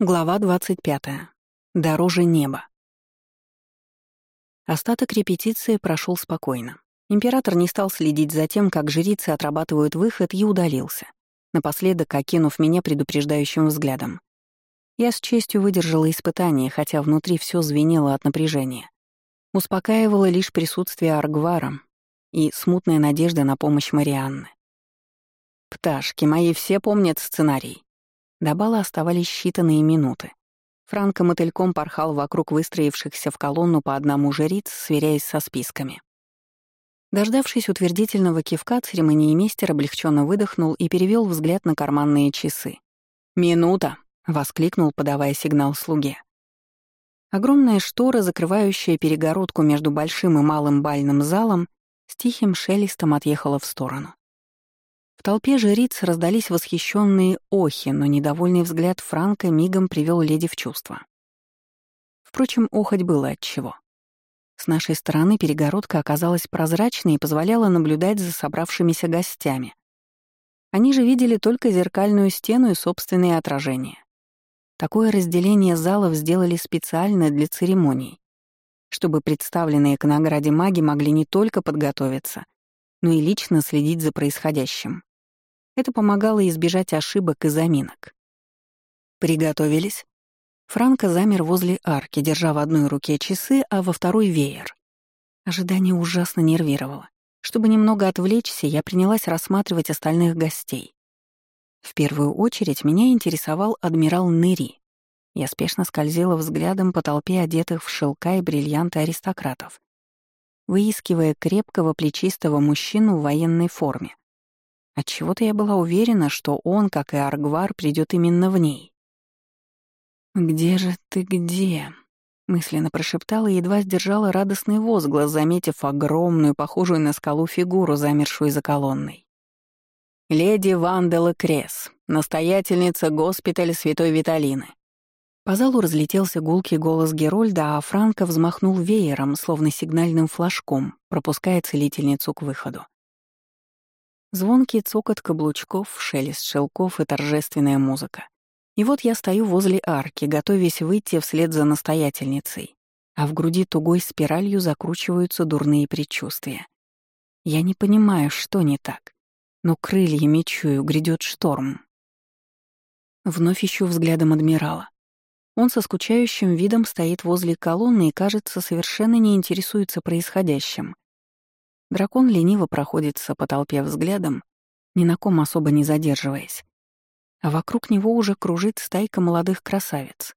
Глава 25. Дороже неба. Остаток репетиции прошел спокойно. Император не стал следить за тем, как жрицы отрабатывают выход, и удалился, напоследок окинув меня предупреждающим взглядом. Я с честью выдержала испытание, хотя внутри все звенело от напряжения. Успокаивало лишь присутствие Аргвара и смутная надежда на помощь Марианны. «Пташки мои все помнят сценарий», до бала оставались считанные минуты. Франко мотыльком порхал вокруг выстроившихся в колонну по одному жриц, сверяясь со списками. Дождавшись утвердительного кивка, церемониймейстер облегченно выдохнул и перевел взгляд на карманные часы. «Минута!» — воскликнул, подавая сигнал слуге. Огромная штора, закрывающая перегородку между большим и малым бальным залом, с тихим шелестом отъехала в сторону. В толпе жриц раздались восхищенные охи, но недовольный взгляд Франка мигом привел леди в чувство. Впрочем, охоть было от чего. С нашей стороны перегородка оказалась прозрачной и позволяла наблюдать за собравшимися гостями. Они же видели только зеркальную стену и собственные отражения. Такое разделение залов сделали специально для церемоний, чтобы представленные к награде маги могли не только подготовиться, но и лично следить за происходящим. Это помогало избежать ошибок и заминок. «Приготовились?» Франко замер возле арки, держа в одной руке часы, а во второй — веер. Ожидание ужасно нервировало. Чтобы немного отвлечься, я принялась рассматривать остальных гостей. В первую очередь меня интересовал адмирал Нери. Я спешно скользила взглядом по толпе одетых в шелка и бриллианты аристократов, выискивая крепкого плечистого мужчину в военной форме. Отчего-то я была уверена, что он, как и Аргвар, придет именно в ней. «Где же ты, где?» — мысленно прошептала и едва сдержала радостный возглас, заметив огромную, похожую на скалу фигуру, замершую за колонной. «Леди Вандела Крес, настоятельница госпиталя Святой Виталины». По залу разлетелся гулкий голос Герольда, а Франко взмахнул веером, словно сигнальным флажком, пропуская целительницу к выходу. Звонкий цокот каблучков, шелест шелков и торжественная музыка. И вот я стою возле арки, готовясь выйти вслед за настоятельницей, а в груди тугой спиралью закручиваются дурные предчувствия. Я не понимаю, что не так, но крыльями чую, грядет шторм. Вновь ищу взглядом адмирала. Он со скучающим видом стоит возле колонны и, кажется, совершенно не интересуется происходящим. Дракон лениво проходится по толпе взглядом, ни на ком особо не задерживаясь. А вокруг него уже кружит стайка молодых красавиц.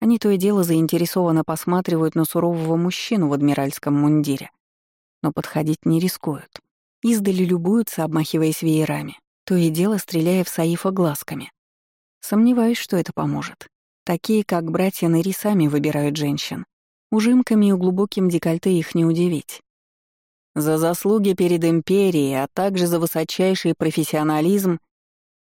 Они то и дело заинтересованно посматривают на сурового мужчину в адмиральском мундире, но подходить не рискуют. Издали любуются, обмахиваясь веерами, то и дело стреляя в Саифа глазками. Сомневаюсь, что это поможет. Такие, как братья Нэри, сами выбирают женщин. Ужимками и глубоким декольте их не удивить. За заслуги перед империей, а также за высочайший профессионализм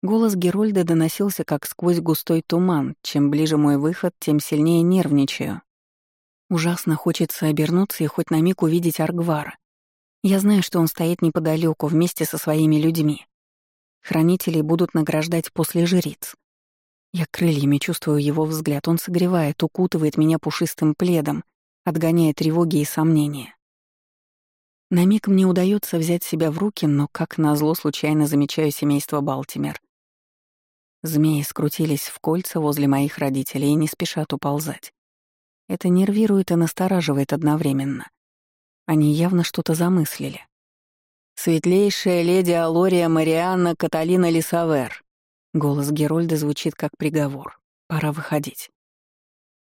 голос Герольда доносился как сквозь густой туман. Чем ближе мой выход, тем сильнее нервничаю. Ужасно хочется обернуться и хоть на миг увидеть Аргвара. Я знаю, что он стоит неподалеку вместе со своими людьми. Хранителей будут награждать после жриц. Я крыльями чувствую его взгляд, он согревает, укутывает меня пушистым пледом, отгоняя тревоги и сомнения. На миг мне удается взять себя в руки, но как назло случайно замечаю семейство Балтимер. Змеи скрутились в кольца возле моих родителей и не спешат уползать. Это нервирует и настораживает одновременно. Они явно что-то замыслили. «Светлейшая леди Алория Марианна Каталина Лисавер». Голос Герольда звучит как приговор. Пора выходить.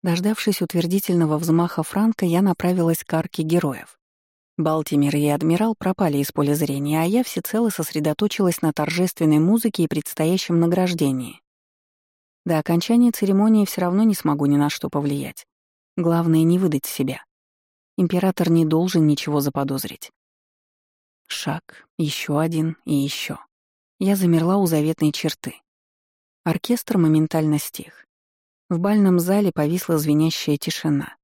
Дождавшись утвердительного взмаха Франка, я направилась к арке героев. Балтимер и адмирал пропали из поля зрения, а я всецело сосредоточилась на торжественной музыке и предстоящем награждении. До окончания церемонии все равно не смогу ни на что повлиять. Главное — не выдать себя. Император не должен ничего заподозрить. Шаг, еще один и еще. Я замерла у заветной черты. Оркестр моментально стих. В бальном зале повисла звенящая тишина.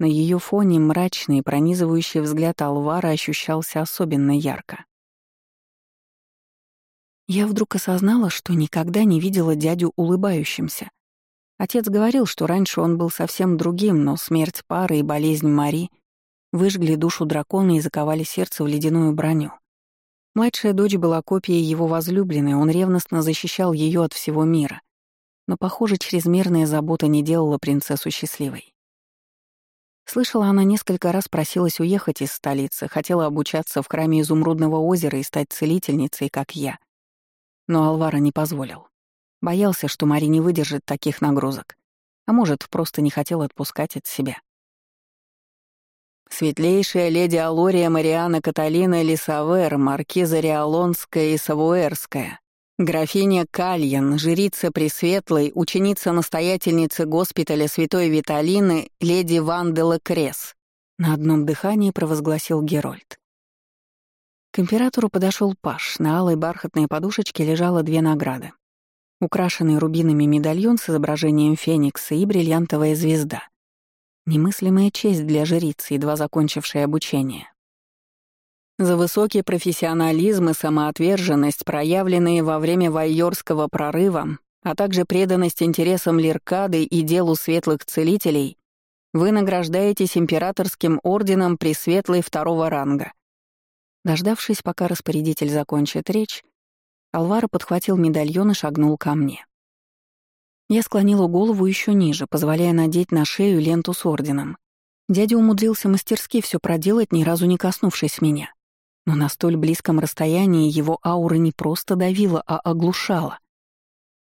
На ее фоне мрачный, пронизывающий взгляд Алвара ощущался особенно ярко. Я вдруг осознала, что никогда не видела дядю улыбающимся. Отец говорил, что раньше он был совсем другим, но смерть пары и болезнь Мари выжгли душу дракона и заковали сердце в ледяную броню. Младшая дочь была копией его возлюбленной, он ревностно защищал ее от всего мира. Но, похоже, чрезмерная забота не делала принцессу счастливой. Слышала, она несколько раз просилась уехать из столицы, хотела обучаться в храме Изумрудного озера и стать целительницей, как я. Но Алвара не позволил. Боялся, что Мари не выдержит таких нагрузок. А может, просто не хотел отпускать от себя. Светлейшая леди Алория Мариана Каталина Лисавер, маркиза Риалонская и Савуэрская, графиня Кальян, жрица Пресветлой, ученица-настоятельницы госпиталя Святой Виталины, леди Ван де Лекрес. На одном дыхании провозгласил Герольд. К императору подошел паш. На алой бархатной подушечке лежало две награды. Украшенный рубинами медальон с изображением феникса и бриллиантовая звезда — Немыслимая честь для жрицы, едва закончившей обучение. За высокий профессионализм и самоотверженность, проявленные во время Вайорского прорыва, а также преданность интересам Лиркады и делу светлых целителей, вы награждаетесь императорским орденом Пресветлой второго ранга. Дождавшись, пока распорядитель закончит речь, Алвара подхватил медальон и шагнул ко мне. Я склонила голову еще ниже, позволяя надеть на шею ленту с орденом. Дядя умудрился мастерски все проделать, ни разу не коснувшись меня. Но на столь близком расстоянии его аура не просто давила, а оглушала.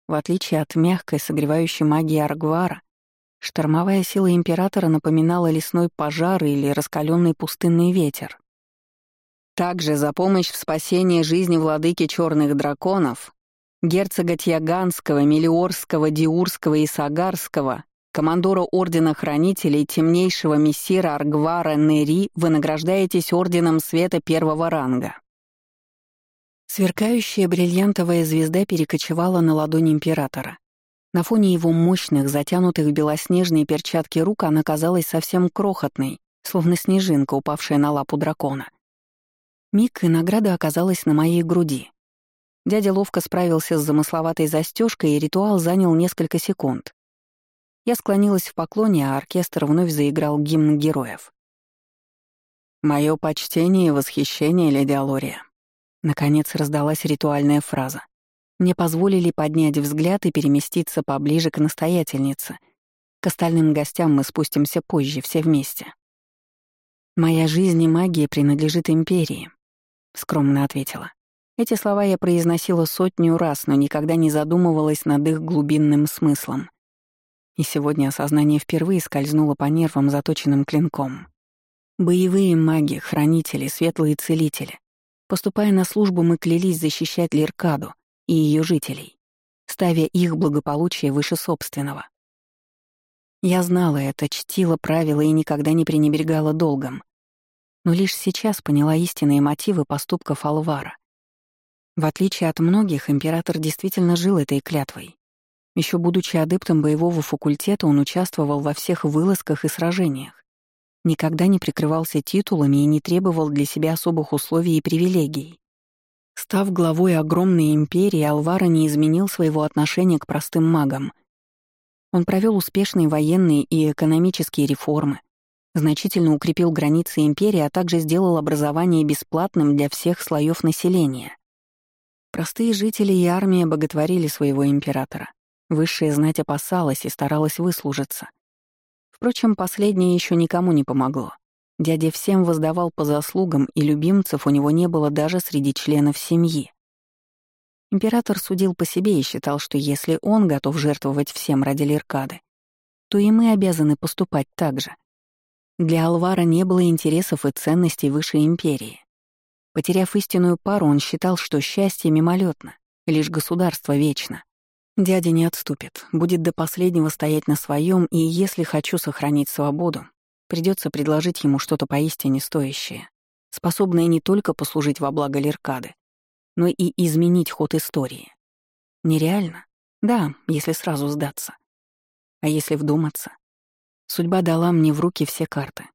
В отличие от мягкой, согревающей магии Аргвара, штормовая сила Императора напоминала лесной пожар или раскаленный пустынный ветер. Также за помощь в спасении жизни владыки черных драконов герцога Тьяганского, Мелиорского, Диурского и Сагарского, командора Ордена Хранителей, темнейшего мессира Аргвара Нери, вы награждаетесь Орденом Света первого ранга. Сверкающая бриллиантовая звезда перекочевала на ладонь императора. На фоне его мощных, затянутых в белоснежные перчатки рук она казалась совсем крохотной, словно снежинка, упавшая на лапу дракона. Миг и награда оказалась на моей груди. Дядя ловко справился с замысловатой застежкой, и ритуал занял несколько секунд. Я склонилась в поклоне, а оркестр вновь заиграл гимн героев. «Моё почтение и восхищение, леди Алория». Наконец раздалась ритуальная фраза. Мне позволили поднять взгляд и переместиться поближе к настоятельнице. К остальным гостям мы спустимся позже, все вместе. «Моя жизнь и магия принадлежит империи», — скромно ответила. Эти слова я произносила сотню раз, но никогда не задумывалась над их глубинным смыслом. И сегодня осознание впервые скользнуло по нервам заточенным клинком. Боевые маги, хранители, светлые целители. Поступая на службу, мы клялись защищать Лиркаду и ее жителей, ставя их благополучие выше собственного. Я знала это, чтила правила и никогда не пренебрегала долгом. Но лишь сейчас поняла истинные мотивы поступков Алвара. В отличие от многих, император действительно жил этой клятвой. Еще будучи адептом боевого факультета, он участвовал во всех вылазках и сражениях. Никогда не прикрывался титулами и не требовал для себя особых условий и привилегий. Став главой огромной империи, Алвара не изменил своего отношения к простым магам. Он провел успешные военные и экономические реформы, значительно укрепил границы империи, а также сделал образование бесплатным для всех слоев населения. Простые жители и армия боготворили своего императора. Высшая знать опасалась и старалась выслужиться. Впрочем, последнее еще никому не помогло. Дядя всем воздавал по заслугам, и любимцев у него не было даже среди членов семьи. Император судил по себе и считал, что если он готов жертвовать всем ради Леркады, то и мы обязаны поступать так же. Для Алвара не было интересов и ценностей выше империи. Потеряв истинную пару, он считал, что счастье мимолетно, лишь государство вечно. Дядя не отступит, будет до последнего стоять на своем, и если хочу сохранить свободу, придется предложить ему что-то поистине стоящее, способное не только послужить во благо Леркады, но и изменить ход истории. Нереально? Да, если сразу сдаться. А если вдуматься? Судьба дала мне в руки все карты.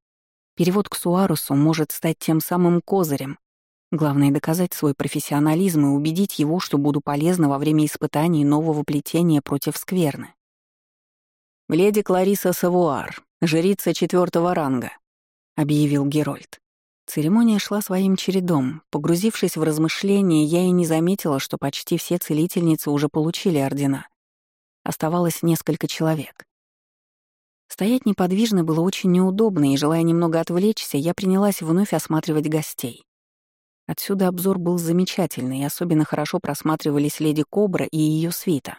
Перевод к Суарусу может стать тем самым козырем, Главное — доказать свой профессионализм и убедить его, что буду полезна во время испытаний нового плетения против скверны. «Леди Клариса Савуар, жрица четвертого ранга», — объявил Герольд. Церемония шла своим чередом. Погрузившись в размышления, я и не заметила, что почти все целительницы уже получили ордена. Оставалось несколько человек. Стоять неподвижно было очень неудобно, и, желая немного отвлечься, я принялась вновь осматривать гостей. Отсюда обзор был замечательный, и особенно хорошо просматривались леди Кобра и ее свита.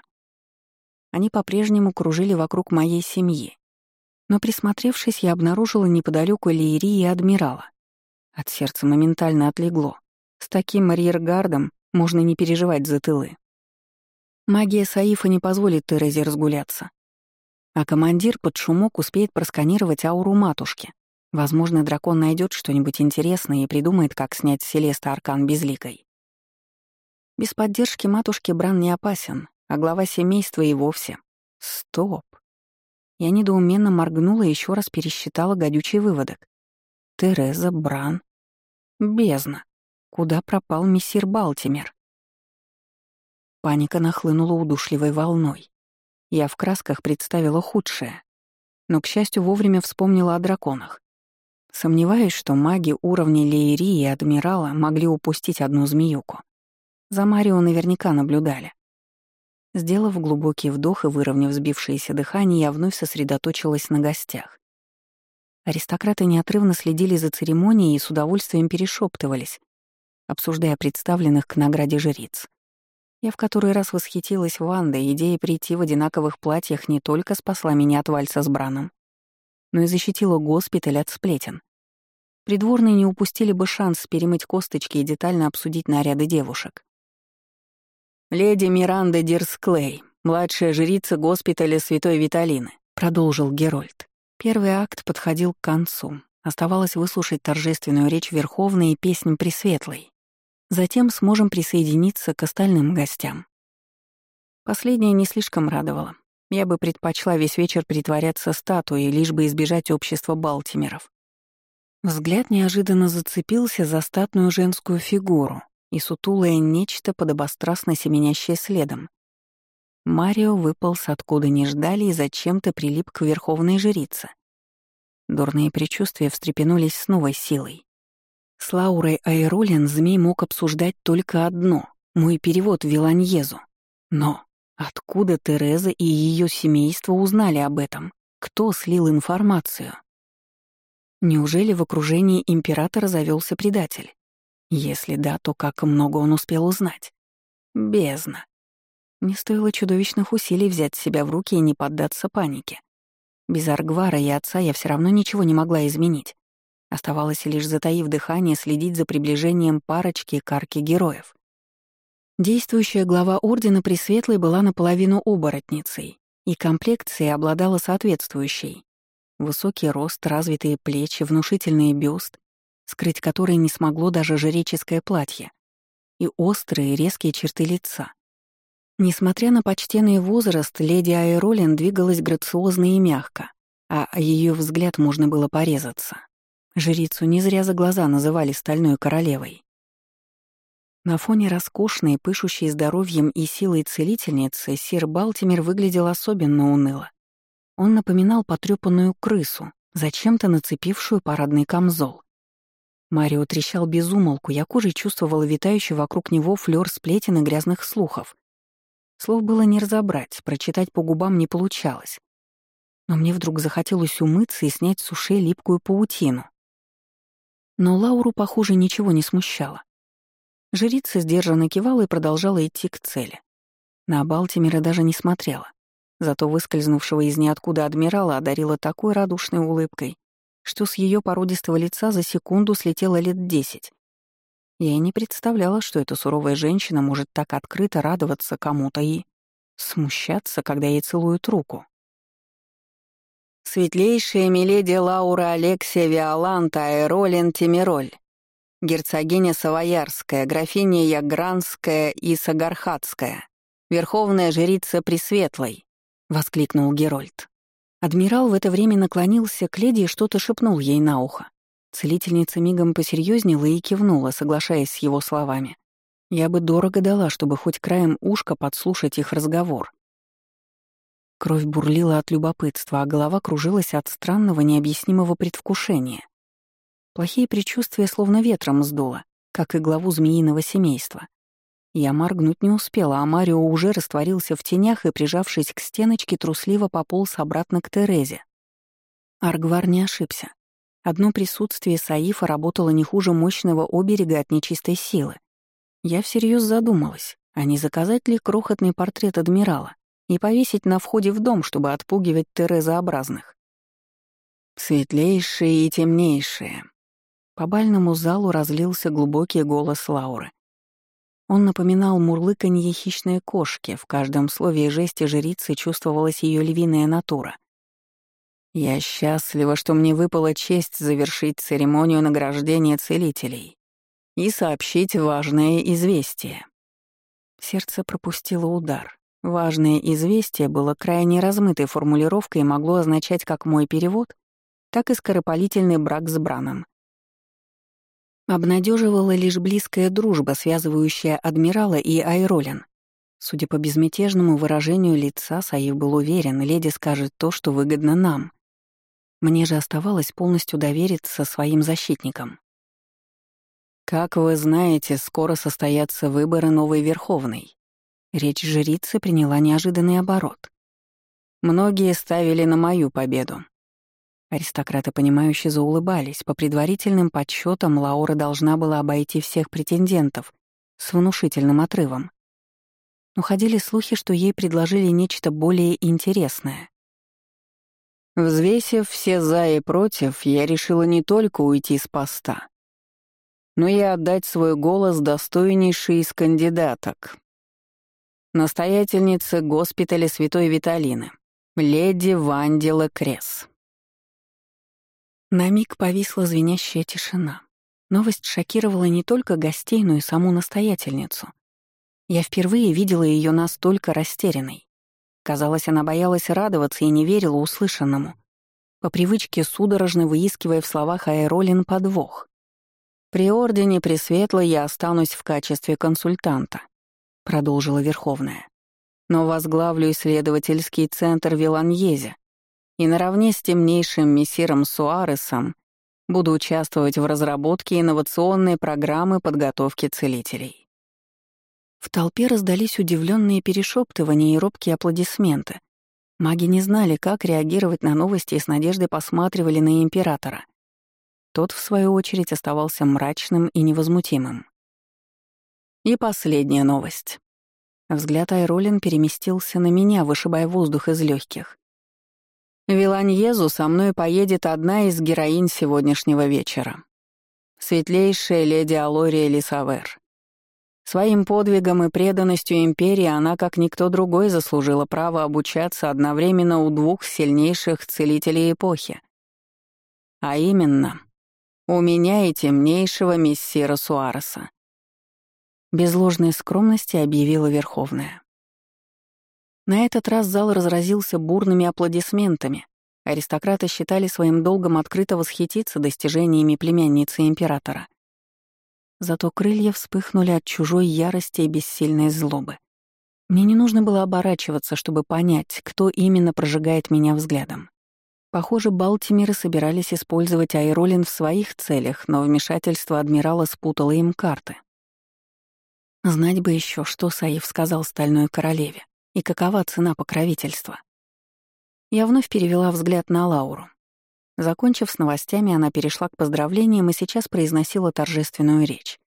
Они по-прежнему кружили вокруг моей семьи. Но присмотревшись, я обнаружила неподалеку Лиерии и адмирала. От сердца моментально отлегло. С таким арьергардом можно не переживать за тылы. Магия Саифа не позволит Терезе разгуляться. А командир под шумок успеет просканировать ауру матушки. Возможно, дракон найдет что-нибудь интересное и придумает, как снять Селеста Аркан безликой. Без поддержки матушки Бран не опасен, а глава семейства и вовсе. Стоп. Я недоуменно моргнула и еще раз пересчитала гадючий выводок. Тереза, Бран. Бездна. Куда пропал мессир Балтимер? Паника нахлынула удушливой волной. Я в красках представила худшее. Но, к счастью, вовремя вспомнила о драконах. Сомневаюсь, что маги уровня Лейри и Адмирала могли упустить одну змеюку. За Марио наверняка наблюдали. Сделав глубокий вдох и выровняв сбившееся дыхание, я вновь сосредоточилась на гостях. Аристократы неотрывно следили за церемонией и с удовольствием перешептывались, обсуждая представленных к награде жриц. Я в который раз восхитилась Вандой, идея прийти в одинаковых платьях не только спасла меня от вальса с Браном, но и защитила госпиталь от сплетен. Придворные не упустили бы шанс перемыть косточки и детально обсудить наряды девушек. «Леди Миранда Дирсклей, младшая жрица госпиталя Святой Виталины», — продолжил Герольд. Первый акт подходил к концу. Оставалось выслушать торжественную речь Верховной и песнь Пресветлой. Затем сможем присоединиться к остальным гостям. Последнее не слишком радовало. Я бы предпочла весь вечер притворяться статуей, лишь бы избежать общества Балтимеров. Взгляд неожиданно зацепился за статную женскую фигуру и сутулое нечто подобострастно семенящее следом. Марио выполз откуда не ждали и зачем-то прилип к верховной жрице. Дурные предчувствия встрепенулись с новой силой. С Лаурой Айролин змей мог обсуждать только одно — мой перевод в Виланьезу. Но откуда Тереза и ее семейство узнали об этом? Кто слил информацию? Неужели в окружении императора завелся предатель? Если да, то как много он успел узнать? Бездна. Не стоило чудовищных усилий взять себя в руки и не поддаться панике. Без Аргвара и отца я все равно ничего не могла изменить. Оставалось лишь, затаив дыхание, следить за приближением парочки карки героев. Действующая глава Ордена Пресветлой была наполовину оборотницей, и комплекцией обладала соответствующей. Высокий рост, развитые плечи, внушительный бюст, скрыть который не смогло даже жреческое платье, и острые резкие черты лица. Несмотря на почтенный возраст, леди Айролин двигалась грациозно и мягко, а ее взгляд можно было порезаться. Жрицу не зря за глаза называли «стальной королевой». На фоне роскошной, пышущей здоровьем и силой целительницы, сир Балтимер выглядел особенно уныло. Он напоминал потрёпанную крысу, зачем-то нацепившую парадный камзол. Марио трещал без умолку, я кожей чувствовала витающий вокруг него флёр сплетен и грязных слухов. Слов было не разобрать, прочитать по губам не получалось. Но мне вдруг захотелось умыться и снять с ушей липкую паутину. Но Лауру, похоже, ничего не смущало. Жрица сдержанно кивала и продолжала идти к цели. На Балтимера даже не смотрела. Зато выскользнувшего из ниоткуда адмирала одарила такой радушной улыбкой, что с ее породистого лица за секунду слетело лет десять. Я и не представляла, что эта суровая женщина может так открыто радоваться кому-то и смущаться, когда ей целуют руку. Светлейшая миледи Лаура Алексия Виоланта Айролин Тимироль, герцогиня Савоярская, графиня Ягранская и Сагархатская, верховная жрица Пресветлой, — воскликнул Герольд. Адмирал в это время наклонился к леди и что-то шепнул ей на ухо. Целительница мигом посерьезнела и кивнула, соглашаясь с его словами. Я бы дорого дала, чтобы хоть краем ушка подслушать их разговор. Кровь бурлила от любопытства, а голова кружилась от странного необъяснимого предвкушения. Плохие предчувствия словно ветром сдуло, как и главу змеиного семейства. Я моргнуть не успела, а Марио уже растворился в тенях и, прижавшись к стеночке, трусливо пополз обратно к Терезе. Аргвар не ошибся. Одно присутствие Саифа работало не хуже мощного оберега от нечистой силы. Я всерьез задумалась, а не заказать ли крохотный портрет адмирала и повесить на входе в дом, чтобы отпугивать терезообразных. Светлейшие и темнейшие. По бальному залу разлился глубокий голос Лауры. Он напоминал мурлыканье хищной кошки, в каждом слове и жесте жрицы чувствовалась ее львиная натура. «Я счастлива, что мне выпала честь завершить церемонию награждения целителей и сообщить важное известие». Сердце пропустило удар. Важное известие было крайне размытой формулировкой и могло означать как мой перевод, так и скоропалительный брак с Браном. Обнадеживала лишь близкая дружба, связывающая адмирала и Айролин. Судя по безмятежному выражению лица, Саив был уверен, леди скажет то, что выгодно нам. Мне же оставалось полностью довериться своим защитникам. Как вы знаете, скоро состоятся выборы новой Верховной. Речь жрицы приняла неожиданный оборот. Многие ставили на мою победу. Аристократы, понимающе заулыбались. По предварительным подсчетам Лаура должна была обойти всех претендентов с внушительным отрывом. Но ходили слухи, что ей предложили нечто более интересное. Взвесив все «за» и «против», я решила не только уйти с поста, но и отдать свой голос достойнейшей из кандидаток настоятельницы госпиталя Святой Виталины, леди Вандила Крес. На миг повисла звенящая тишина. Новость шокировала не только гостей, но и саму настоятельницу. Я впервые видела ее настолько растерянной. Казалось, она боялась радоваться и не верила услышанному. По привычке судорожно выискивая в словах Аэролин подвох. При ордене Пресветлой я останусь в качестве консультанта. — продолжила Верховная. «Но возглавлю исследовательский центр Виланьезе и наравне с темнейшим мессиром Суаресом буду участвовать в разработке инновационной программы подготовки целителей». В толпе раздались удивленные перешептывания и робкие аплодисменты. Маги не знали, как реагировать на новости и с надеждой посматривали на императора. Тот, в свою очередь, оставался мрачным и невозмутимым. И последняя новость. Взгляд Айролин переместился на меня, вышибая воздух из легких. Виланьезу со мной поедет одна из героинь сегодняшнего вечера. Светлейшая леди Алория Лисавер. Своим подвигом и преданностью империи она, как никто другой, заслужила право обучаться одновременно у двух сильнейших целителей эпохи. А именно, у меня и темнейшего мессира Суареса. Без ложной скромности объявила Верховная. На этот раз зал разразился бурными аплодисментами. Аристократы считали своим долгом открыто восхититься достижениями племянницы императора. Зато крылья вспыхнули от чужой ярости и бессильной злобы. Мне не нужно было оборачиваться, чтобы понять, кто именно прожигает меня взглядом. Похоже, Балтимеры собирались использовать Айролин в своих целях, но вмешательство адмирала спутало им карты. Знать бы еще, что Саив сказал стальной королеве и какова цена покровительства. Я вновь перевела взгляд на Лауру. Закончив с новостями, она перешла к поздравлениям и сейчас произносила торжественную речь.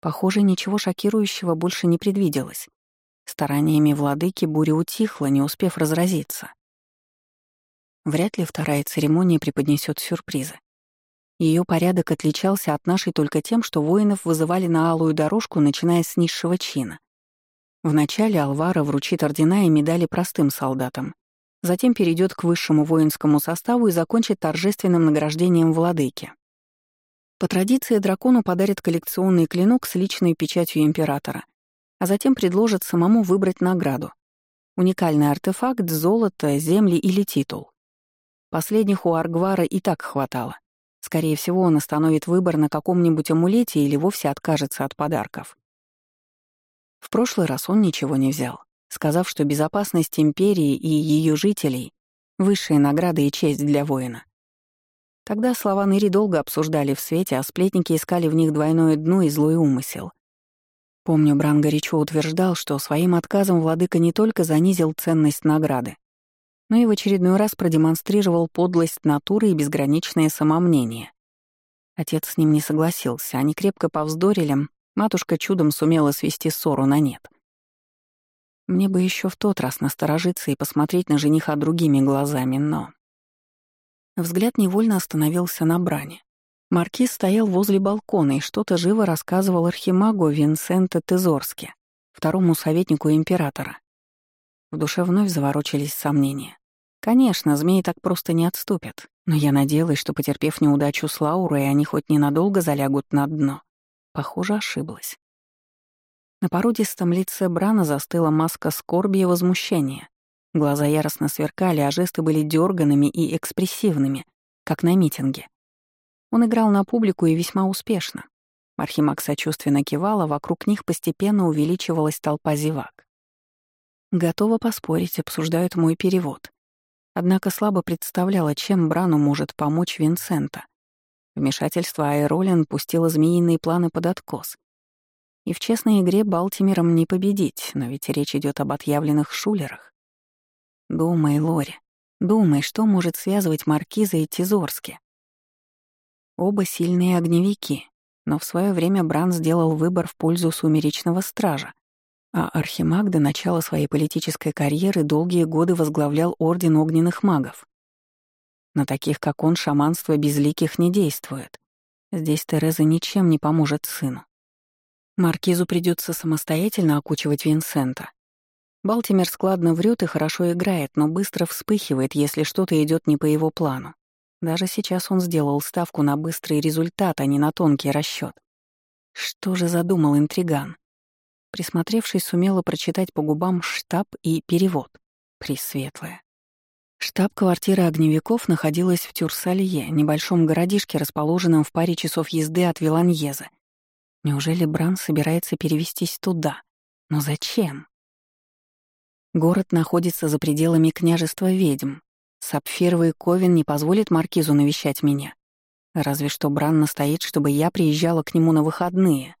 Похоже, ничего шокирующего больше не предвиделось. Стараниями владыки буря утихла, не успев разразиться. Вряд ли вторая церемония преподнесет сюрпризы. Ее порядок отличался от нашей только тем, что воинов вызывали на алую дорожку, начиная с низшего чина. Вначале Алвара вручит ордена и медали простым солдатам, затем перейдет к высшему воинскому составу и закончит торжественным награждением владыки. По традиции дракону подарят коллекционный клинок с личной печатью императора, а затем предложат самому выбрать награду. Уникальный артефакт, золото, земли или титул. Последних у Аргвара и так хватало. Скорее всего, он остановит выбор на каком-нибудь амулете или вовсе откажется от подарков. В прошлый раз он ничего не взял. сказав, что безопасность империи и ее жителей — высшая награда и честь для воина. Тогда слова Нэри долго обсуждали в свете, а сплетники искали в них двойное дно и злой умысел. Помню, Бран горячо утверждал, что своим отказом владыка не только занизил ценность награды, но и в очередной раз продемонстрировал подлость натуры и безграничное самомнение. Отец с ним не согласился, они крепко повздорили, матушка чудом сумела свести ссору на нет. Мне бы еще в тот раз насторожиться и посмотреть на жениха другими глазами, но... Взгляд невольно остановился на бране. Маркиз стоял возле балкона и что-то живо рассказывал архимагу Винсента Тезорске, второму советнику императора. В душе вновь заворочились сомнения. Конечно, змеи так просто не отступят, но я надеялась, что, потерпев неудачу с Лаурой, они хоть ненадолго залягут на дно. Похоже, ошиблась. На породистом лице Брана застыла маска скорби и возмущения. Глаза яростно сверкали, а жесты были дерганными и экспрессивными, как на митинге. Он играл на публику и весьма успешно. Архимаг сочувственно кивала, вокруг них постепенно увеличивалась толпа зевак. Готова поспорить, обсуждают мой перевод. Однако слабо представляла, чем Брану может помочь Винсента. Вмешательство Айролин пустило змеиные планы под откос. И в честной игре Балтимером не победить, но ведь речь идет об отъявленных шулерах. Думай, Лори, думай, что может связывать Маркиза и Тизорски. Оба сильные огневики, но в свое время Бран сделал выбор в пользу сумеречного стража, а Архимаг до начала своей политической карьеры долгие годы возглавлял Орден Огненных Магов. На таких, как он, шаманство безликих не действует. Здесь Тереза ничем не поможет сыну. Маркизу придется самостоятельно окучивать Винсента. Балтимер складно врет и хорошо играет, но быстро вспыхивает, если что-то идет не по его плану. Даже сейчас он сделал ставку на быстрый результат, а не на тонкий расчет. Что же задумал интриган? Присмотревшись, сумела прочитать по губам штаб и перевод. Пресветлая. Штаб-квартира огневиков находилась в Тюрсалье, небольшом городишке, расположенном в паре часов езды от Виланьеза. Неужели Бран собирается перевестись туда? Но зачем? Город находится за пределами княжества ведьм, Сапфировый ковен не позволит маркизу навещать меня. Разве что Бран настоит, чтобы я приезжала к нему на выходные.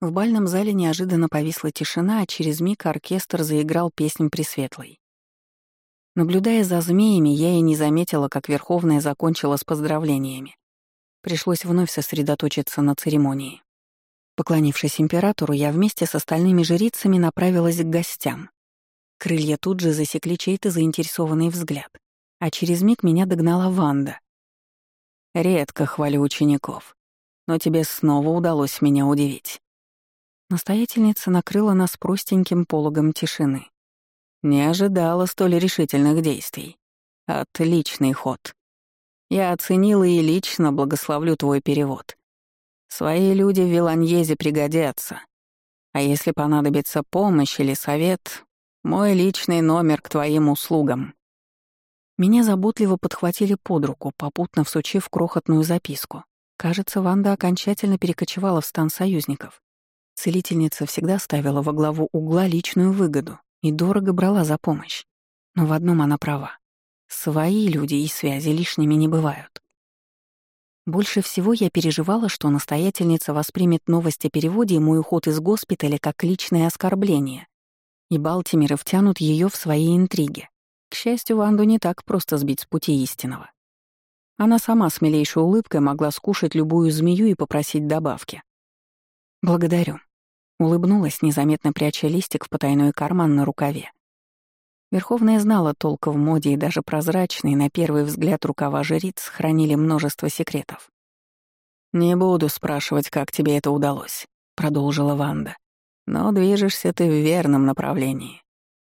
В бальном зале неожиданно повисла тишина, а через миг оркестр заиграл песнь Пресветлой. Наблюдая за змеями, я и не заметила, как Верховная закончила с поздравлениями. Пришлось вновь сосредоточиться на церемонии. Поклонившись императору, я вместе с остальными жрицами направилась к гостям. Крылья тут же засекли чей-то заинтересованный взгляд, а через миг меня догнала Ванда. «Редко хвалю учеников, но тебе снова удалось меня удивить». Настоятельница накрыла нас простеньким пологом тишины. Не ожидала столь решительных действий. Отличный ход. Я оценила и лично благословлю твой перевод. Свои люди в Виланьезе пригодятся. А если понадобится помощь или совет, мой личный номер к твоим услугам». Меня заботливо подхватили под руку, попутно всучив крохотную записку. Кажется, Ванда окончательно перекочевала в стан союзников. Целительница всегда ставила во главу угла личную выгоду и дорого брала за помощь. Но в одном она права. Свои люди и связи лишними не бывают. Больше всего я переживала, что настоятельница воспримет новость о переводе и мой уход из госпиталя как личное оскорбление и Балтимеры втянут ее в свои интриги. К счастью, Ванду не так просто сбить с пути истинного. Она сама с милейшей улыбкой могла скушать любую змею и попросить добавки. «Благодарю», — улыбнулась, незаметно пряча листик в потайной карман на рукаве. Верховная знала толк в моде, и даже прозрачные, на первый взгляд, рукава жриц хранили множество секретов. «Не буду спрашивать, как тебе это удалось», — продолжила Ванда. Но движешься ты в верном направлении.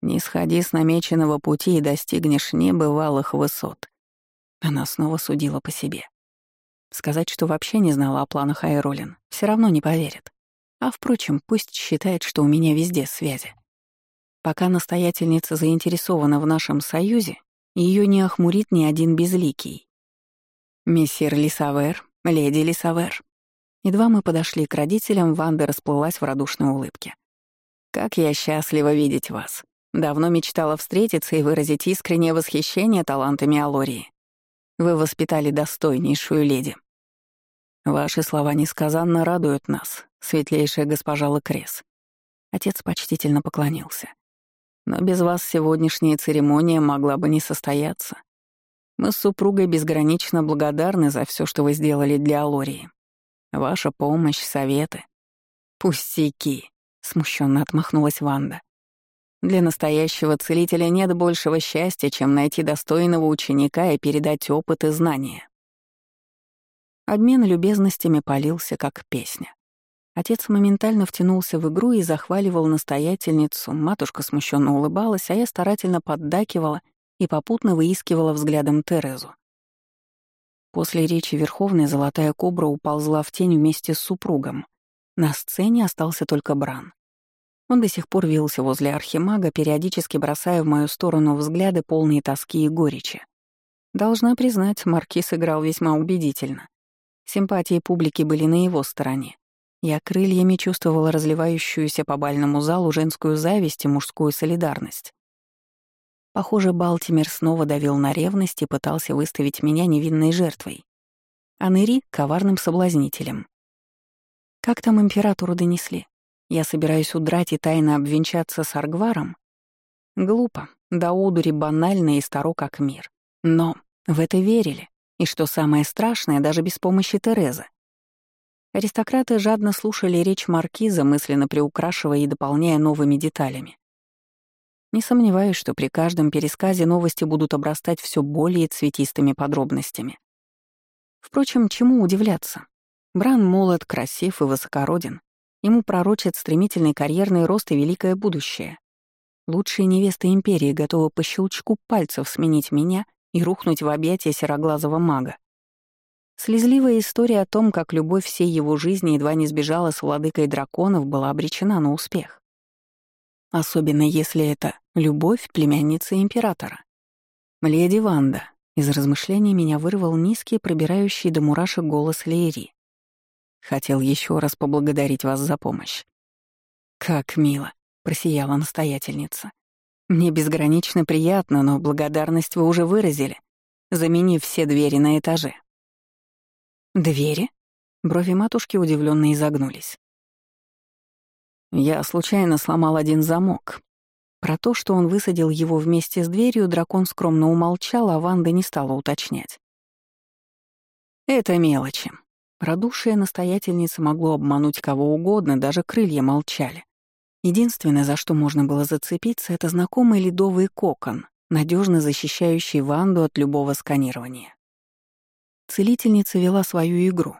Не сходи с намеченного пути и достигнешь небывалых высот. Она снова судила по себе. Сказать, что вообще не знала о планах Айролин, все равно не поверит. А впрочем, пусть считает, что у меня везде связи. Пока настоятельница заинтересована в нашем союзе, ее не охмурит ни один безликий. Мессир Лисавер, леди Лисавер, Едва мы подошли к родителям, Ванда расплылась в радушной улыбке. «Как я счастлива видеть вас. Давно мечтала встретиться и выразить искреннее восхищение талантами Алории. Вы воспитали достойнейшую леди. Ваши слова несказанно радуют нас, светлейшая госпожа Лакрес». Отец почтительно поклонился. «Но без вас сегодняшняя церемония могла бы не состояться. Мы с супругой безгранично благодарны за все, что вы сделали для Алории. Ваша помощь, советы. Пустяки, смущенно отмахнулась Ванда. Для настоящего целителя нет большего счастья, чем найти достойного ученика и передать опыт и знания. Обмен любезностями полился, как песня. Отец моментально втянулся в игру и захваливал настоятельницу, матушка смущенно улыбалась, а я старательно поддакивала и попутно выискивала взглядом Терезу. После речи Верховной золотая кобра уползла в тень вместе с супругом. На сцене остался только Бран. Он до сих пор вился возле архимага, периодически бросая в мою сторону взгляды, полные тоски и горечи. Должна признать, Маркиз играл весьма убедительно. Симпатии публики были на его стороне. Я крыльями чувствовала разливающуюся по бальному залу женскую зависть и мужскую солидарность. Похоже, Балтимер снова давил на ревность и пытался выставить меня невинной жертвой, а Нэри — коварным соблазнителем. Как там императору донесли? Я собираюсь удрать и тайно обвенчаться с Аргваром? Глупо, да удури банально и старо как мир. Но в это верили, и что самое страшное, даже без помощи Терезы. Аристократы жадно слушали речь маркиза, мысленно приукрашивая и дополняя новыми деталями. Не сомневаюсь, что при каждом пересказе новости будут обрастать все более цветистыми подробностями. Впрочем, чему удивляться? Бран молод, красив и высокороден. Ему пророчат стремительный карьерный рост и великое будущее. Лучшие невесты Империи готовы по щелчку пальцев сменить меня и рухнуть в объятия сероглазого мага. Слезливая история о том, как любовь всей его жизни едва не сбежала с владыкой драконов, была обречена на успех. Особенно если это любовь племянницы императора. «Леди Ванда», — из размышлений меня вырвал низкий, пробирающий до мурашек голос Лейри. «Хотел еще раз поблагодарить вас за помощь». «Как мило», — просияла настоятельница. «Мне безгранично приятно, но благодарность вы уже выразили, заменив все двери на этаже». «Двери?» Брови матушки удивленно изогнулись. Я случайно сломал один замок. Про то, что он высадил его вместе с дверью, дракон скромно умолчал, а Ванда не стала уточнять. Это мелочи. Радушие настоятельницы могло обмануть кого угодно, даже крылья молчали. Единственное, за что можно было зацепиться, это знакомый ледовый кокон, надежно защищающий Ванду от любого сканирования. Целительница вела свою игру.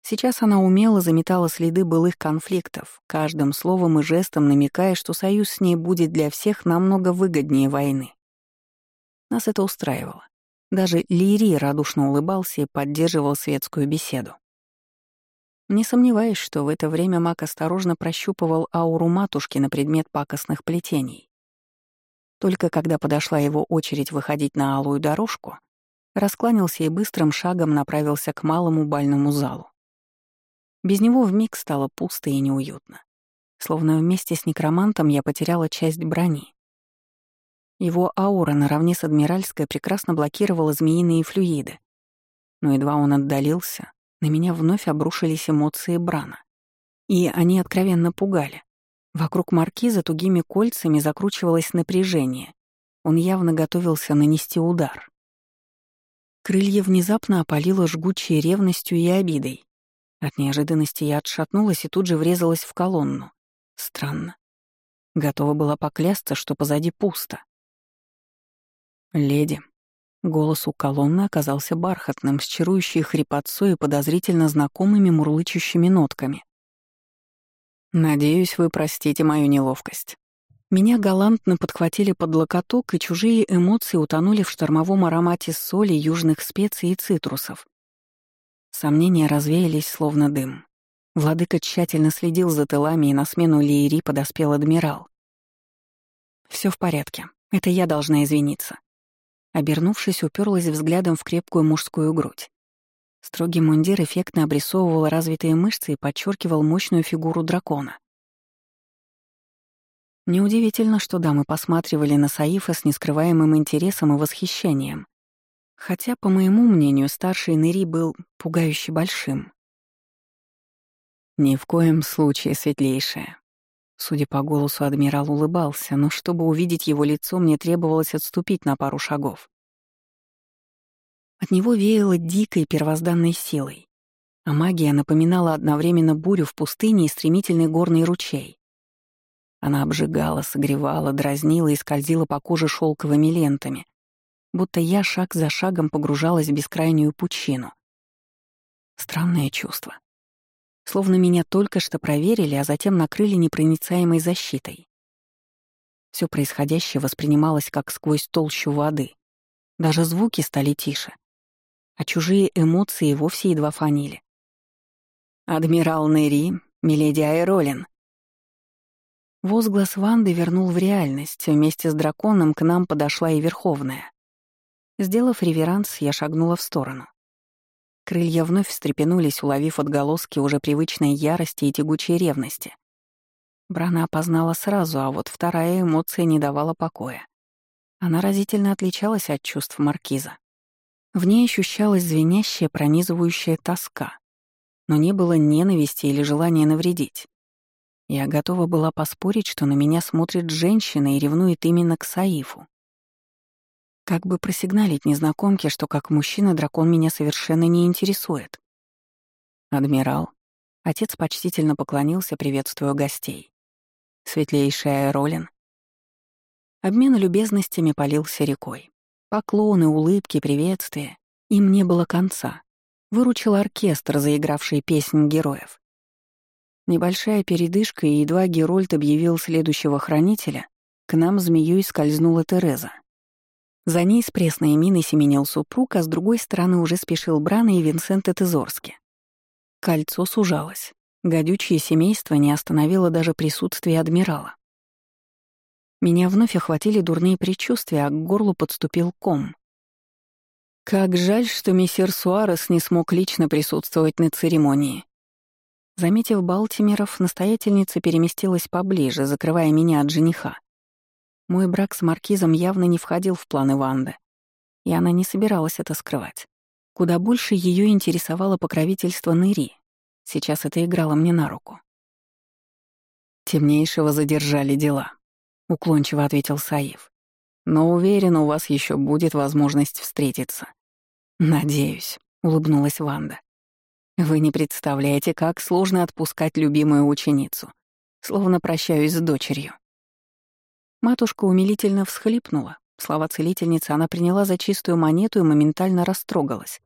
Сейчас она умело заметала следы былых конфликтов, каждым словом и жестом намекая, что союз с ней будет для всех намного выгоднее войны. Нас это устраивало. Даже Лири радушно улыбался и поддерживал светскую беседу. Не сомневаюсь, что в это время маг осторожно прощупывал ауру матушки на предмет пакостных плетений. Только когда подошла его очередь выходить на алую дорожку, раскланялся и быстрым шагом направился к малому бальному залу. Без него вмиг стало пусто и неуютно. Словно вместе с некромантом я потеряла часть брони. Его аура наравне с адмиральской прекрасно блокировала змеиные флюиды. Но едва он отдалился, на меня вновь обрушились эмоции Брана. И они откровенно пугали. Вокруг маркиза тугими кольцами закручивалось напряжение. Он явно готовился нанести удар. Крылья внезапно опалило жгучей ревностью и обидой. От неожиданности я отшатнулась и тут же врезалась в колонну. Странно. Готова была поклясться, что позади пусто. «Леди». Голос у колонны оказался бархатным, с чарующей хрипотцой и подозрительно знакомыми мурлычущими нотками. «Надеюсь, вы простите мою неловкость». Меня галантно подхватили под локоток, и чужие эмоции утонули в штормовом аромате соли, южных специй и цитрусов. Сомнения развеялись, словно дым. Владыка тщательно следил за тылами, и на смену Лиери подоспел адмирал. Все в порядке. Это я должна извиниться». Обернувшись, уперлась взглядом в крепкую мужскую грудь. Строгий мундир эффектно обрисовывал развитые мышцы и подчеркивал мощную фигуру дракона. Неудивительно, что дамы посматривали на Саифа с нескрываемым интересом и восхищением. Хотя, по моему мнению, старший Нери был пугающе большим. «Ни в коем случае, светлейшая». Судя по голосу, адмирал улыбался, но чтобы увидеть его лицо, мне требовалось отступить на пару шагов. От него веяло дикой первозданной силой, а магия напоминала одновременно бурю в пустыне и стремительный горный ручей. Она обжигала, согревала, дразнила и скользила по коже шелковыми лентами, будто я шаг за шагом погружалась в бескрайнюю пучину. Странное чувство. Словно меня только что проверили, а затем накрыли непроницаемой защитой. Все происходящее воспринималось как сквозь толщу воды. Даже звуки стали тише. А чужие эмоции вовсе едва фанили. «Адмирал Нери, миледи Айролин», Возглас Ванды вернул в реальность. Вместе с драконом к нам подошла и Верховная. Сделав реверанс, я шагнула в сторону. Крылья вновь встрепенулись, уловив отголоски уже привычной ярости и тягучей ревности. Брана опознала сразу, а вот вторая эмоция не давала покоя. Она разительно отличалась от чувств маркиза. В ней ощущалась звенящая, пронизывающая тоска, но не было ненависти или желания навредить. Я готова была поспорить, что на меня смотрит женщина и ревнует именно к Саифу. Как бы просигналить незнакомке, что как мужчина дракон меня совершенно не интересует. «Адмирал». Отец почтительно поклонился, приветствуя гостей. «Светлейшая Ролин». Обмен любезностями полился рекой. Поклоны, улыбки, приветствия. Им не было конца. Выручил оркестр, заигравший песнь героев. Небольшая передышка, и едва Герольд объявил следующего хранителя, к нам змеей скользнула Тереза. За ней с пресной миной семенил супруг, а с другой стороны уже спешил Брана и Винсент Тезорски. Кольцо сужалось. Гадючее семейство не остановило даже присутствие адмирала. Меня вновь охватили дурные предчувствия, а к горлу подступил ком. Как жаль, что мессир Суарес не смог лично присутствовать на церемонии. Заметив Балтимеров, настоятельница переместилась поближе, закрывая меня от жениха. Мой брак с маркизом явно не входил в планы Ванды, и она не собиралась это скрывать. Куда больше ее интересовало покровительство Нэри. Сейчас это играло мне на руку. «Темнейшего задержали дела», — уклончиво ответил Саив. «Но уверен, у вас еще будет возможность встретиться». «Надеюсь», — улыбнулась Ванда. Вы не представляете, как сложно отпускать любимую ученицу. Словно прощаюсь с дочерью. Матушка умилительно всхлипнула. Слова целительницы она приняла за чистую монету и моментально растрогалась.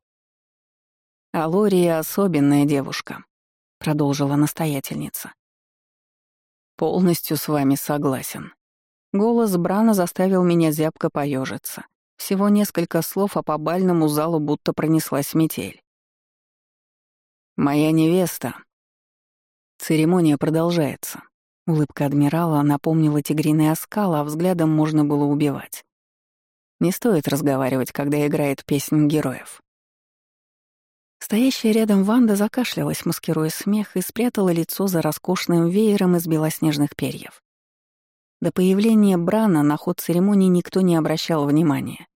«Алория — особенная девушка», — продолжила настоятельница. «Полностью с вами согласен». Голос Брана заставил меня зябко поежиться. Всего несколько слов, а по бальному залу будто пронеслась метель. «Моя невеста». Церемония продолжается. Улыбка адмирала напомнила тигриный оскал, а взглядом можно было убивать. Не стоит разговаривать, когда играет песнь героев. Стоящая рядом Ванда закашлялась, маскируя смех, и спрятала лицо за роскошным веером из белоснежных перьев. До появления Брана на ход церемонии никто не обращал внимания.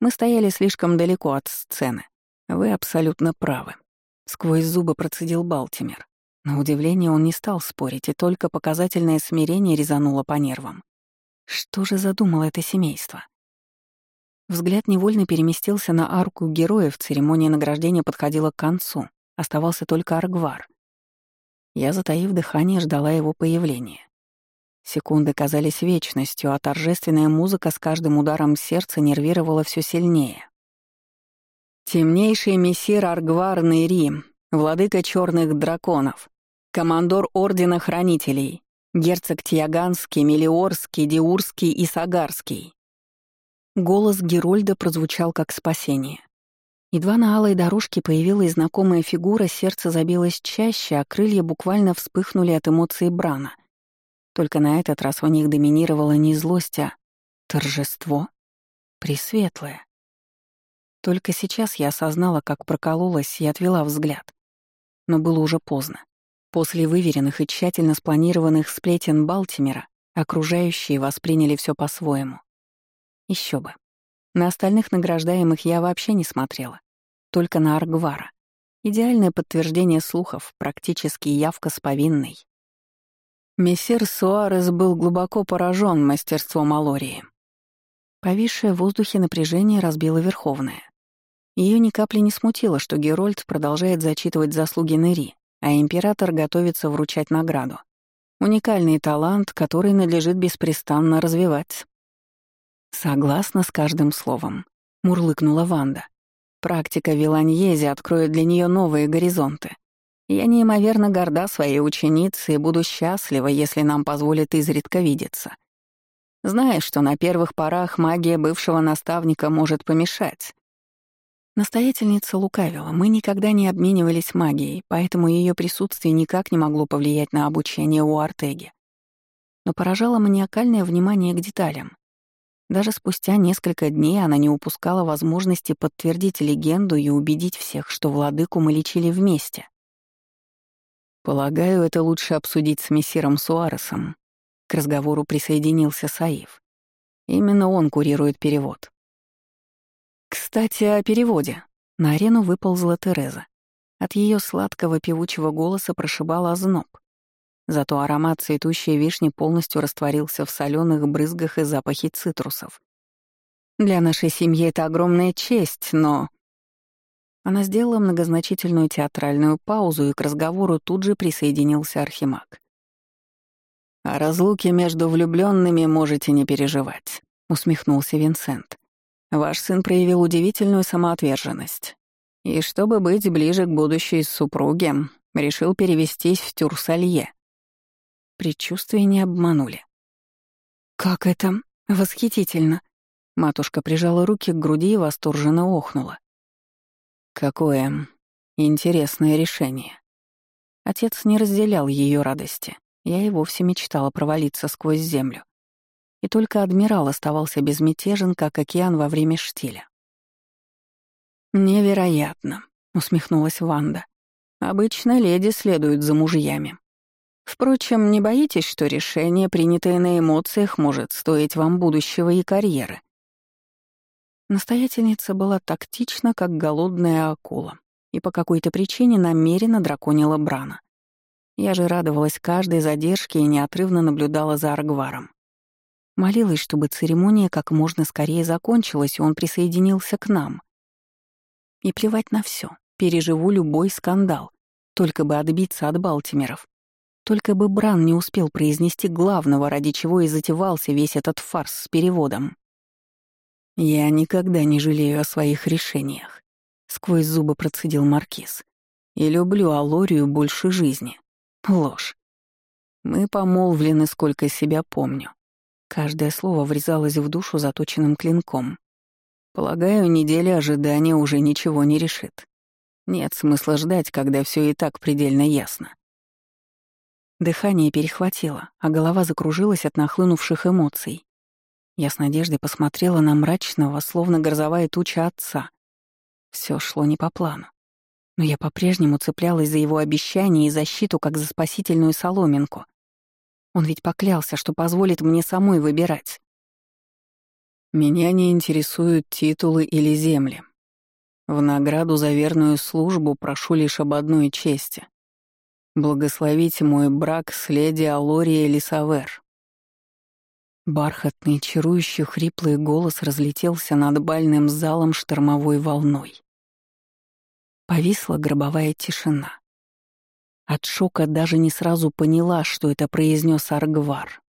Мы стояли слишком далеко от сцены. Вы абсолютно правы. Сквозь зубы процедил Балтимер. На удивление он не стал спорить, и только показательное смирение резануло по нервам. Что же задумало это семейство? Взгляд невольно переместился на арку героев, церемония награждения подходила к концу, оставался только Аргвар. Я, затаив дыхание, ждала его появления. Секунды казались вечностью, а торжественная музыка с каждым ударом сердца нервировала все сильнее. Темнейший мессир Аргварный Рим, владыка черных драконов, командор Ордена Хранителей, герцог Тьяганский, Мелиорский, Диурский и Сагарский. Голос Герольда прозвучал как спасение. Едва на алой дорожке появилась знакомая фигура, сердце забилось чаще, а крылья буквально вспыхнули от эмоций Брана. Только на этот раз в них доминировала не злость, а торжество. Пресветлое. Только сейчас я осознала, как прокололась и отвела взгляд. Но было уже поздно. После выверенных и тщательно спланированных сплетен Балтимера Окружающие восприняли все по-своему. Еще бы. На остальных награждаемых я вообще не смотрела. Только на Аргвара. Идеальное подтверждение слухов, практически явка с повинной. Мессир Суарес был глубоко поражен мастерством Алории. Повисшее в воздухе напряжение разбило Верховное. Ее ни капли не смутило, что Герольд продолжает зачитывать заслуги Нери, а император готовится вручать награду. Уникальный талант, который надлежит беспрестанно развивать. Согласна с каждым словом, мурлыкнула Ванда. Практика Виланьези откроет для нее новые горизонты. Я неимоверно горда своей ученицей и буду счастлива, если нам позволят изредка видеться. Знаешь, что на первых порах магия бывшего наставника может помешать. Настоятельница лукавила, мы никогда не обменивались магией, поэтому ее присутствие никак не могло повлиять на обучение у Артеги. Но поражало маниакальное внимание к деталям. Даже спустя несколько дней она не упускала возможности подтвердить легенду и убедить всех, что владыку мы лечили вместе. «Полагаю, это лучше обсудить с мессиром Суаресом», — к разговору присоединился Саив. Именно он курирует перевод. Кстати, о переводе. На арену выползла Тереза. От ее сладкого певучего голоса прошибала озноб. Зато аромат цветущей вишни полностью растворился в соленых брызгах и запахе цитрусов. Для нашей семьи это огромная честь, но... Она сделала многозначительную театральную паузу, и к разговору тут же присоединился Архимаг. «О разлуке между влюбленными можете не переживать», — усмехнулся Винсент. Ваш сын проявил удивительную самоотверженность. И чтобы быть ближе к будущей супруге, решил перевестись в Тюрсалье. Предчувствия не обманули. «Как это? Восхитительно!» Матушка прижала руки к груди и восторженно охнула. «Какое интересное решение!» Отец не разделял ее радости. Я и вовсе мечтала провалиться сквозь землю и только адмирал оставался безмятежен, как океан во время штиля. «Невероятно», — усмехнулась Ванда. «Обычно леди следуют за мужьями. Впрочем, не боитесь, что решение, принятое на эмоциях, может стоить вам будущего и карьеры?» Настоятельница была тактична, как голодная акула, и по какой-то причине намеренно драконила Брана. Я же радовалась каждой задержке и неотрывно наблюдала за Аргваром. Молилась, чтобы церемония как можно скорее закончилась, и он присоединился к нам. И плевать на все, переживу любой скандал, только бы отбиться от Балтимеров. Только бы Бран не успел произнести главного, ради чего и затевался весь этот фарс с переводом. «Я никогда не жалею о своих решениях», — сквозь зубы процедил Маркиз. «И люблю Алорию больше жизни. Ложь. Мы помолвлены, сколько себя помню. Каждое слово врезалось в душу заточенным клинком. Полагаю, неделя ожидания уже ничего не решит. Нет смысла ждать, когда все и так предельно ясно. Дыхание перехватило, а голова закружилась от нахлынувших эмоций. Я с надеждой посмотрела на мрачного, словно грозовая туча отца. Все шло не по плану. Но я по-прежнему цеплялась за его обещание и защиту, как за спасительную соломинку. Он ведь поклялся, что позволит мне самой выбирать. Меня не интересуют титулы или земли. В награду за верную службу прошу лишь об одной чести. Благословите мой брак с леди Алорией Лисавер. Бархатный, чарующий, хриплый голос разлетелся над бальным залом штормовой волной. Повисла гробовая тишина. От шока даже не сразу поняла, что это произнес Аргвар.